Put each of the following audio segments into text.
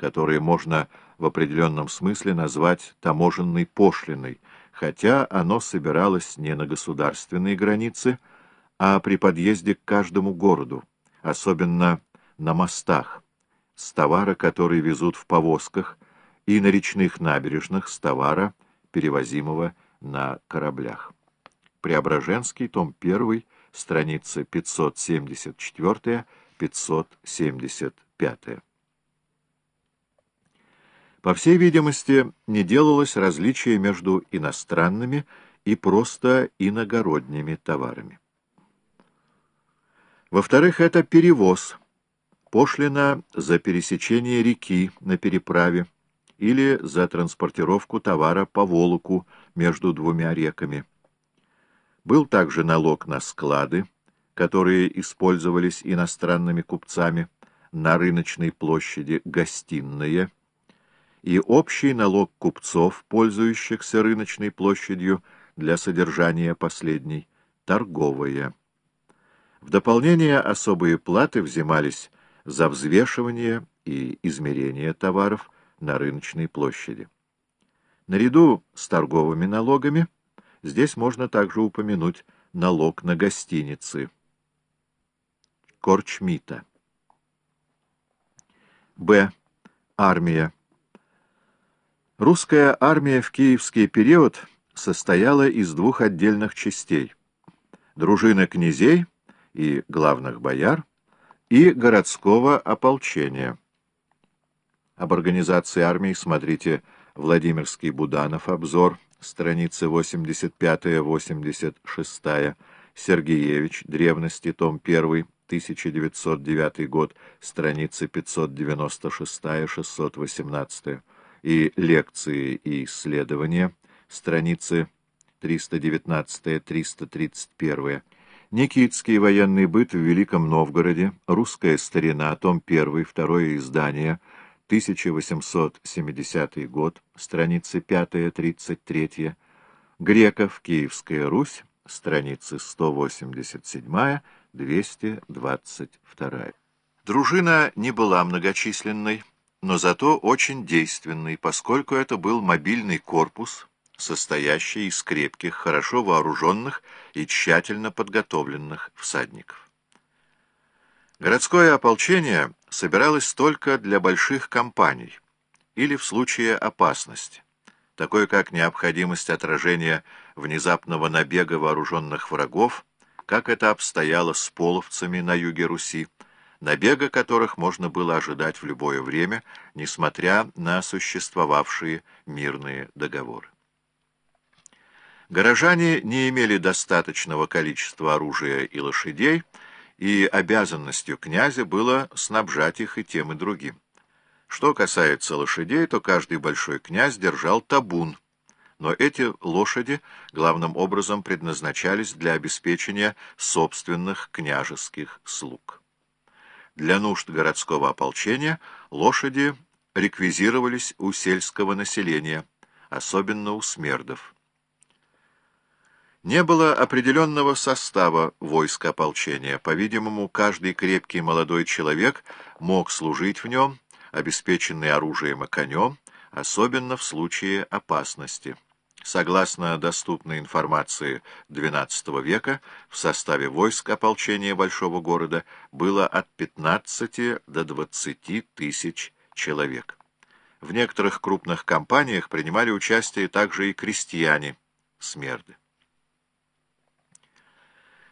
которые можно в определенном смысле назвать таможенной пошлиной, хотя оно собиралось не на государственной границе, а при подъезде к каждому городу, особенно на мостах, с товара, который везут в повозках, и на речных набережных с товара, перевозимого на кораблях. Преображенский, том 1, страница 574-575. По всей видимости, не делалось различия между иностранными и просто иногородними товарами. Во-вторых, это перевоз, пошлина за пересечение реки на переправе или за транспортировку товара по волоку между двумя реками. Был также налог на склады, которые использовались иностранными купцами на рыночной площади гостиные, и общий налог купцов, пользующихся рыночной площадью для содержания последней, торговая. В дополнение особые платы взимались за взвешивание и измерение товаров на рыночной площади. Наряду с торговыми налогами здесь можно также упомянуть налог на гостиницы. Корчмита. Б. Армия. Русская армия в киевский период состояла из двух отдельных частей — дружины князей и главных бояр и городского ополчения. Об организации армии смотрите Владимирский Буданов обзор, страницы 85-86, Сергеевич, Древности, том 1, 1909 год, страницы 596-618 и лекции и исследования, страницы 319-331, Никитский военный быт в Великом Новгороде, Русская старина, том 1, второе издание, 1870 год, страницы 5-33, Греков, Киевская Русь, страницы 187-222. Дружина не была многочисленной, но зато очень действенный, поскольку это был мобильный корпус, состоящий из крепких, хорошо вооруженных и тщательно подготовленных всадников. Городское ополчение собиралось только для больших кампаний или в случае опасности, такой как необходимость отражения внезапного набега вооруженных врагов, как это обстояло с половцами на юге Руси, набега которых можно было ожидать в любое время, несмотря на существовавшие мирные договоры. Горожане не имели достаточного количества оружия и лошадей, и обязанностью князя было снабжать их и тем, и другим. Что касается лошадей, то каждый большой князь держал табун, но эти лошади главным образом предназначались для обеспечения собственных княжеских слуг. Для нужд городского ополчения лошади реквизировались у сельского населения, особенно у смердов. Не было определенного состава войска ополчения. По-видимому, каждый крепкий молодой человек мог служить в нем, обеспеченный оружием и конем, особенно в случае опасности. Согласно доступной информации XII века, в составе войск ополчения большого города было от 15 до 20 тысяч человек. В некоторых крупных кампаниях принимали участие также и крестьяне, смерды.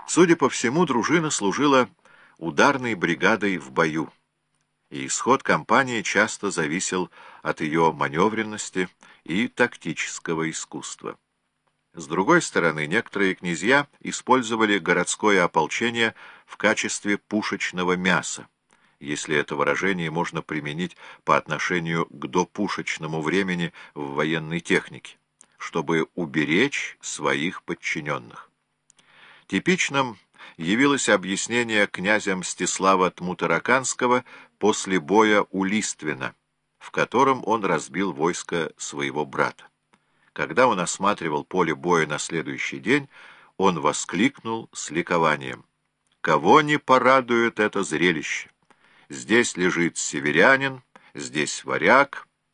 Судя по всему, дружина служила ударной бригадой в бою и исход кампании часто зависел от ее маневренности и тактического искусства. С другой стороны, некоторые князья использовали городское ополчение в качестве пушечного мяса, если это выражение можно применить по отношению к допушечному времени в военной технике, чтобы уберечь своих подчиненных. Типичным явилось объяснение князя Мстислава Тмутараканского после боя у Листвина, в котором он разбил войско своего брата. Когда он осматривал поле боя на следующий день, он воскликнул с ликованием. «Кого не порадует это зрелище? Здесь лежит северянин, здесь варяг,